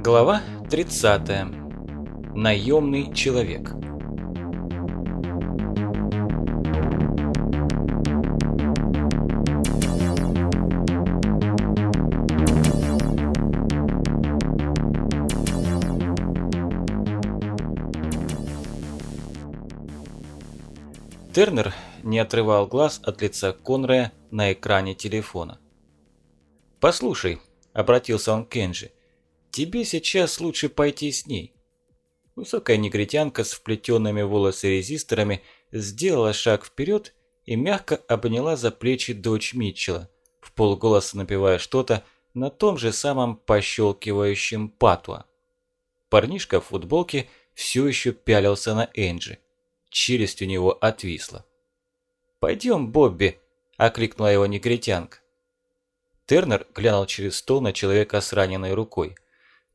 Глава 30. Наемный человек. Тернер не отрывал глаз от лица Конрая на экране телефона. «Послушай», – обратился он к Кенджи, – «тебе сейчас лучше пойти с ней». Высокая негритянка с вплетенными волосы резисторами сделала шаг вперед и мягко обняла за плечи дочь Митчелла, в полголоса напевая что-то на том же самом пощелкивающем патуа. Парнишка в футболке все еще пялился на Энджи. Челюсть у него отвисла. «Пойдем, Бобби!» – окликнула его негритянка. Тернер глянул через стол на человека с раненой рукой.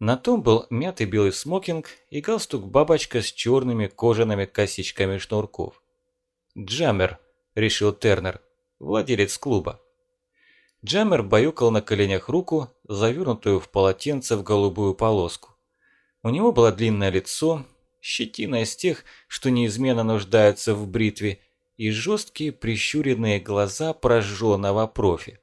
На том был мятый белый смокинг и галстук-бабочка с черными кожаными косичками шнурков. «Джаммер», – решил Тернер, владелец клуба. Джаммер баюкал на коленях руку, завернутую в полотенце в голубую полоску. У него было длинное лицо, щетина из тех, что неизменно нуждаются в бритве, и жесткие прищуренные глаза прожженного профи.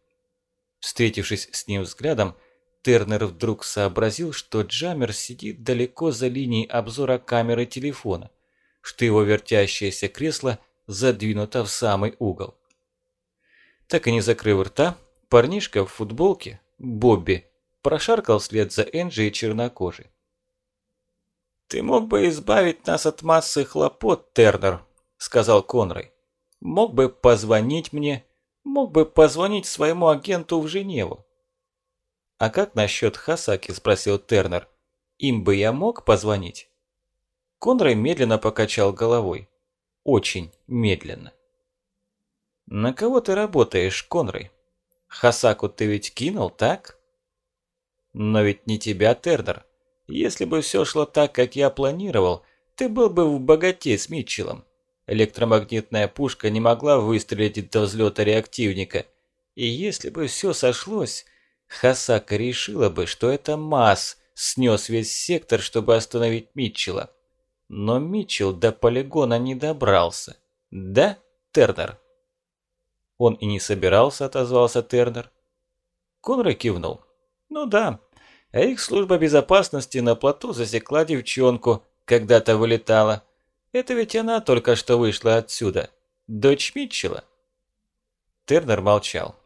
Встретившись с ним взглядом, Тернер вдруг сообразил, что Джаммер сидит далеко за линией обзора камеры телефона, что его вертящееся кресло задвинуто в самый угол. Так и не закрыв рта, парнишка в футболке, Бобби, прошаркал вслед за Энджи и чернокожей. «Ты мог бы избавить нас от массы хлопот, Тернер», – сказал Конрой. «Мог бы позвонить мне, мог бы позвонить своему агенту в Женеву». «А как насчет Хасаки?» – спросил Тернер. «Им бы я мог позвонить?» Конрой медленно покачал головой. Очень медленно. «На кого ты работаешь, Конрой? Хасаку ты ведь кинул, так?» «Но ведь не тебя, Тернер. Если бы все шло так, как я планировал, ты был бы в богате с Митчеллом. Электромагнитная пушка не могла выстрелить до взлета реактивника. И если бы все сошлось, Хасака решила бы, что это Мас снес весь сектор, чтобы остановить Митчелла. Но Митчелл до полигона не добрался. Да, Тернер? Он и не собирался, отозвался Тернер. Конрой кивнул. Ну да, а их служба безопасности на плоту засекла девчонку, когда-то вылетала. Это ведь она только что вышла отсюда. Дочь Митчелла. Тернер молчал.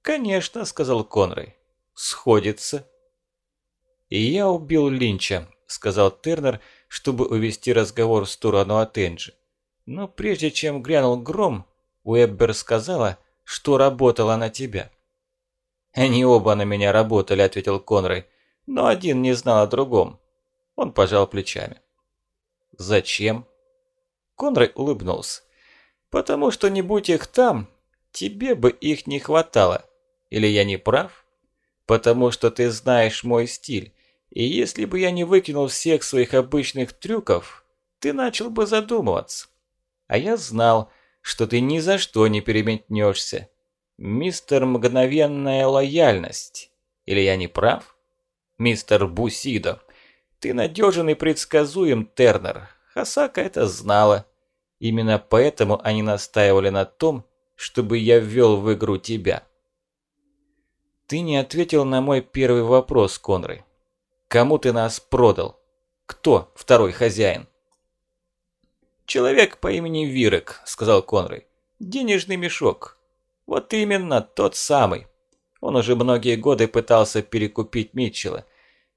«Конечно», — сказал Конрой. «Сходится». «И я убил Линча», — сказал Тернер, чтобы увести разговор в сторону от Энджи. Но прежде чем грянул гром, Уэббер сказала, что работала на тебя. «Они оба на меня работали», — ответил Конрой но один не знал о другом. Он пожал плечами. «Зачем?» Конрай улыбнулся. «Потому что не будь их там, тебе бы их не хватало. Или я не прав? Потому что ты знаешь мой стиль, и если бы я не выкинул всех своих обычных трюков, ты начал бы задумываться. А я знал, что ты ни за что не переметнешься. Мистер Мгновенная Лояльность. Или я не прав?» мистер Бусидо. Ты надежен и предсказуем, Тернер. Хасака это знала. Именно поэтому они настаивали на том, чтобы я ввел в игру тебя. Ты не ответил на мой первый вопрос, Конрой. Кому ты нас продал? Кто второй хозяин? Человек по имени Вирек, сказал Конрой. Денежный мешок. Вот именно тот самый. Он уже многие годы пытался перекупить Митчелла.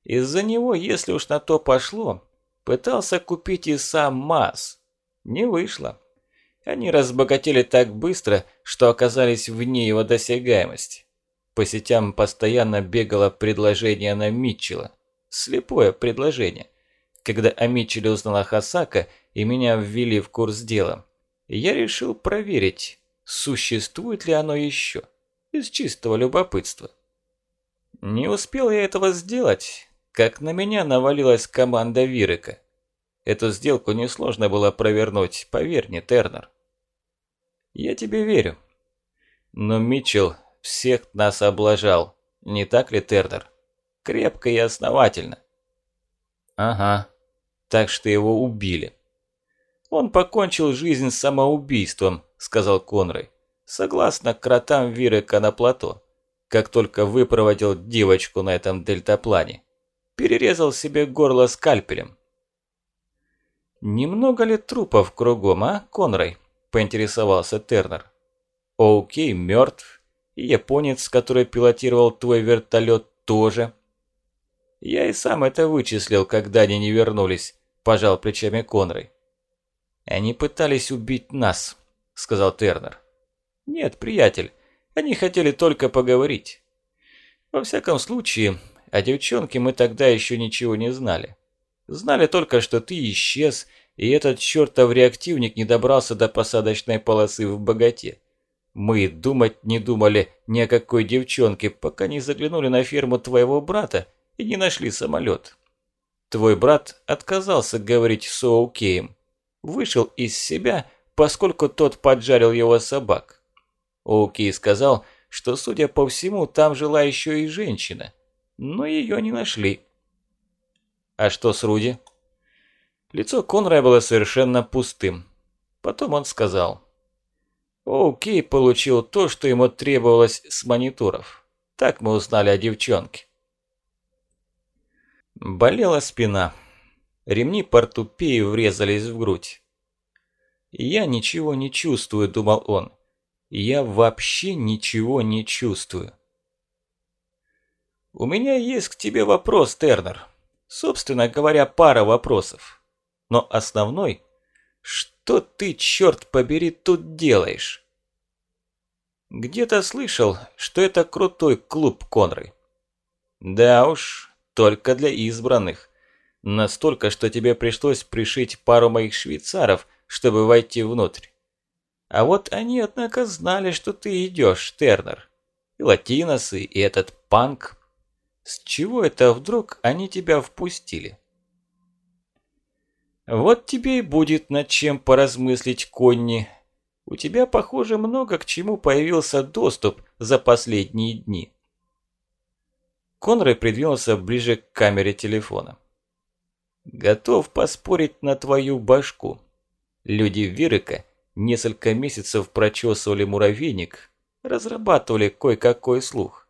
Из-за него, если уж на то пошло, пытался купить и сам Мас. Не вышло. Они разбогатели так быстро, что оказались вне его досягаемости. По сетям постоянно бегало предложение на Митчелла. Слепое предложение. Когда о Митчелле узнала Хасака и меня ввели в курс дела, я решил проверить, существует ли оно еще из чистого любопытства. Не успел я этого сделать, как на меня навалилась команда Вирека. Эту сделку несложно было провернуть, поверь мне, Тернер. Я тебе верю. Но Митчелл всех нас облажал, не так ли, Тернер? Крепко и основательно. Ага, так что его убили. Он покончил жизнь самоубийством, сказал Конрой. Согласно кротам Вирека на плато, как только выпроводил девочку на этом дельтаплане. Перерезал себе горло скальпелем. «Немного ли трупов кругом, а, Конрой?» – поинтересовался Тернер. «Оукей мертв, и японец, который пилотировал твой вертолет, тоже». «Я и сам это вычислил, когда они не вернулись», – пожал плечами Конрой. «Они пытались убить нас», – сказал Тернер. «Нет, приятель, они хотели только поговорить. Во всяком случае, о девчонке мы тогда еще ничего не знали. Знали только, что ты исчез, и этот чертов реактивник не добрался до посадочной полосы в богате. Мы думать не думали ни о какой девчонке, пока не заглянули на ферму твоего брата и не нашли самолет. Твой брат отказался говорить с Оукеем. Вышел из себя, поскольку тот поджарил его собак. Оукей сказал, что, судя по всему, там жила еще и женщина, но ее не нашли. А что с Руди? Лицо Конрая было совершенно пустым. Потом он сказал. Оукей получил то, что ему требовалось с мониторов. Так мы узнали о девчонке. Болела спина. Ремни портупеи врезались в грудь. «Я ничего не чувствую», – думал он. «Я вообще ничего не чувствую». «У меня есть к тебе вопрос, Тернер. Собственно говоря, пара вопросов. Но основной – что ты, черт побери, тут делаешь?» «Где-то слышал, что это крутой клуб Конры». «Да уж, только для избранных. Настолько, что тебе пришлось пришить пару моих швейцаров, чтобы войти внутрь. А вот они, однако, знали, что ты идешь, Тернер. И латиносы, и этот панк. С чего это вдруг они тебя впустили? Вот тебе и будет над чем поразмыслить, Конни. У тебя, похоже, много к чему появился доступ за последние дни. Конрой придвинулся ближе к камере телефона. «Готов поспорить на твою башку. Люди Вирыка несколько месяцев прочесывали муравейник, разрабатывали кое-какой слух.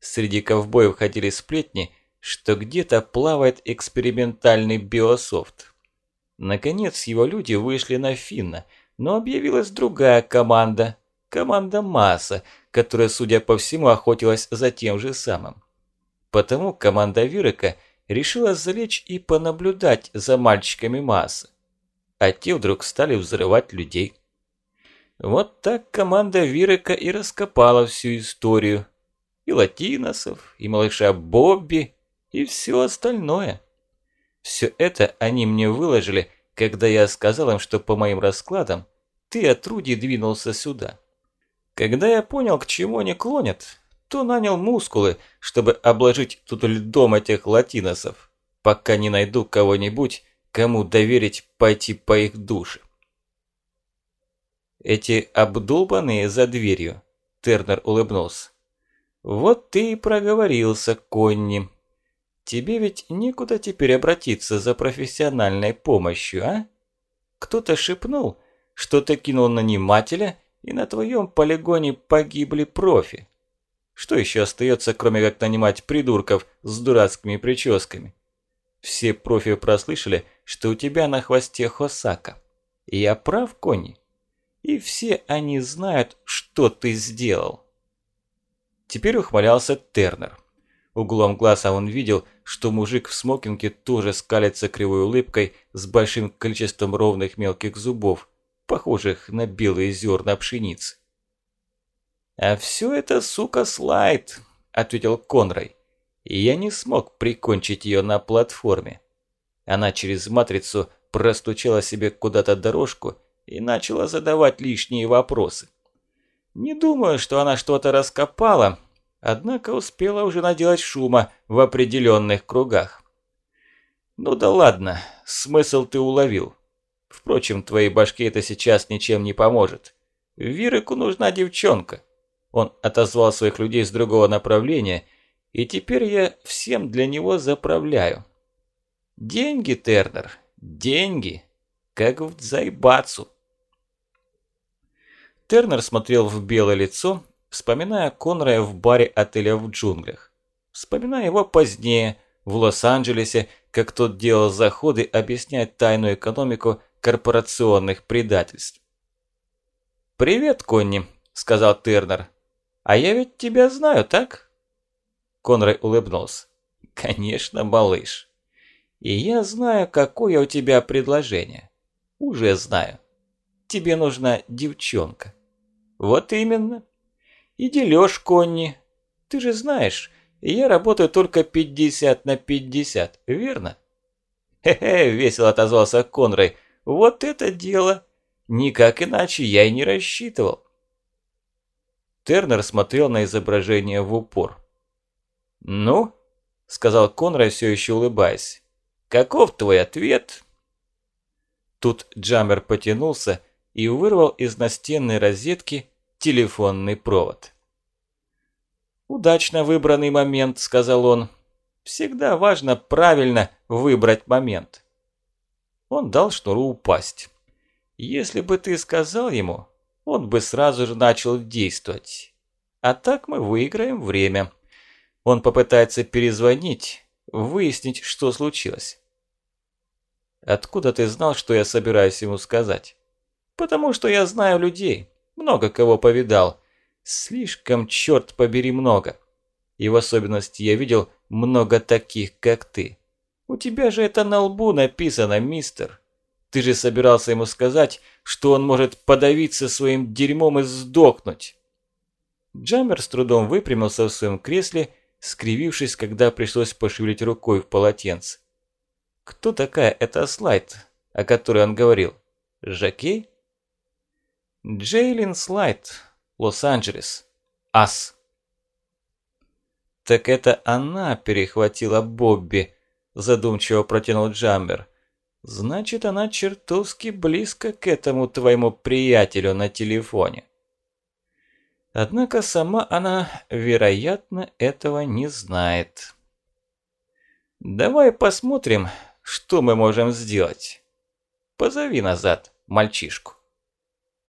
Среди ковбоев ходили сплетни, что где-то плавает экспериментальный биософт. Наконец его люди вышли на Финна, но объявилась другая команда, команда Масса, которая, судя по всему, охотилась за тем же самым. Потому команда Вирека решила залечь и понаблюдать за мальчиками Масса. А те вдруг стали взрывать людей. Вот так команда Вирека и раскопала всю историю. И латиносов, и малыша Бобби, и все остальное. Все это они мне выложили, когда я сказал им, что по моим раскладам ты от Руди двинулся сюда. Когда я понял, к чему они клонят, то нанял мускулы, чтобы обложить тут льдом этих латиносов, пока не найду кого-нибудь, кому доверить пойти по их душе. Эти обдолбанные за дверью, Тернер улыбнулся. Вот ты и проговорился, Конни. Тебе ведь некуда теперь обратиться за профессиональной помощью, а? Кто-то шепнул, что ты кинул нанимателя, и на твоем полигоне погибли профи. Что еще остается, кроме как нанимать придурков с дурацкими прическами? Все профи прослышали, что у тебя на хвосте Хосака. Я прав, Кони? И все они знают, что ты сделал. Теперь ухмылялся Тернер. Углом глаза он видел, что мужик в смокинге тоже скалится кривой улыбкой с большим количеством ровных мелких зубов, похожих на белые зерна пшеницы. «А все это, сука, слайд», – ответил Конрой. «И я не смог прикончить ее на платформе. Она через матрицу простучала себе куда-то дорожку и начала задавать лишние вопросы. Не думаю, что она что-то раскопала, однако успела уже наделать шума в определенных кругах. Ну да ладно, смысл ты уловил. Впрочем, твоей башке это сейчас ничем не поможет. Вирику нужна девчонка. Он отозвал своих людей с другого направления, и теперь я всем для него заправляю. Деньги, Тернер, деньги, как в Дзайбацу. Тернер смотрел в белое лицо, вспоминая Конрая в баре отеля в джунглях. Вспоминая его позднее, в Лос-Анджелесе, как тот делал заходы объяснять тайную экономику корпорационных предательств. «Привет, Конни», – сказал Тернер. «А я ведь тебя знаю, так?» Конрай улыбнулся. «Конечно, малыш. И я знаю, какое у тебя предложение. Уже знаю. Тебе нужна девчонка». «Вот именно. И делёшь, Конни. Ты же знаешь, я работаю только 50 на 50, верно?» «Хе-хе», – весело отозвался Конрай. «Вот это дело! Никак иначе я и не рассчитывал». Тернер смотрел на изображение в упор. «Ну?» – сказал Конрай, все еще улыбаясь. «Каков твой ответ?» Тут Джаммер потянулся и вырвал из настенной розетки телефонный провод. «Удачно выбранный момент», – сказал он. «Всегда важно правильно выбрать момент». Он дал шнуру упасть. «Если бы ты сказал ему, он бы сразу же начал действовать. А так мы выиграем время. Он попытается перезвонить, выяснить, что случилось». «Откуда ты знал, что я собираюсь ему сказать?» «Потому что я знаю людей. Много кого повидал. Слишком, черт побери, много. И в особенности я видел много таких, как ты. У тебя же это на лбу написано, мистер. Ты же собирался ему сказать, что он может подавиться своим дерьмом и сдохнуть. Джаммер с трудом выпрямился в своем кресле, скривившись, когда пришлось пошевелить рукой в полотенце. Кто такая эта Слайд, о которой он говорил? Жакей? Джейлин Слайд, Лос-Анджелес. Ас. Так это она перехватила Бобби, задумчиво протянул Джамбер. Значит, она чертовски близко к этому твоему приятелю на телефоне. Однако сама она, вероятно, этого не знает. Давай посмотрим, что мы можем сделать. Позови назад мальчишку.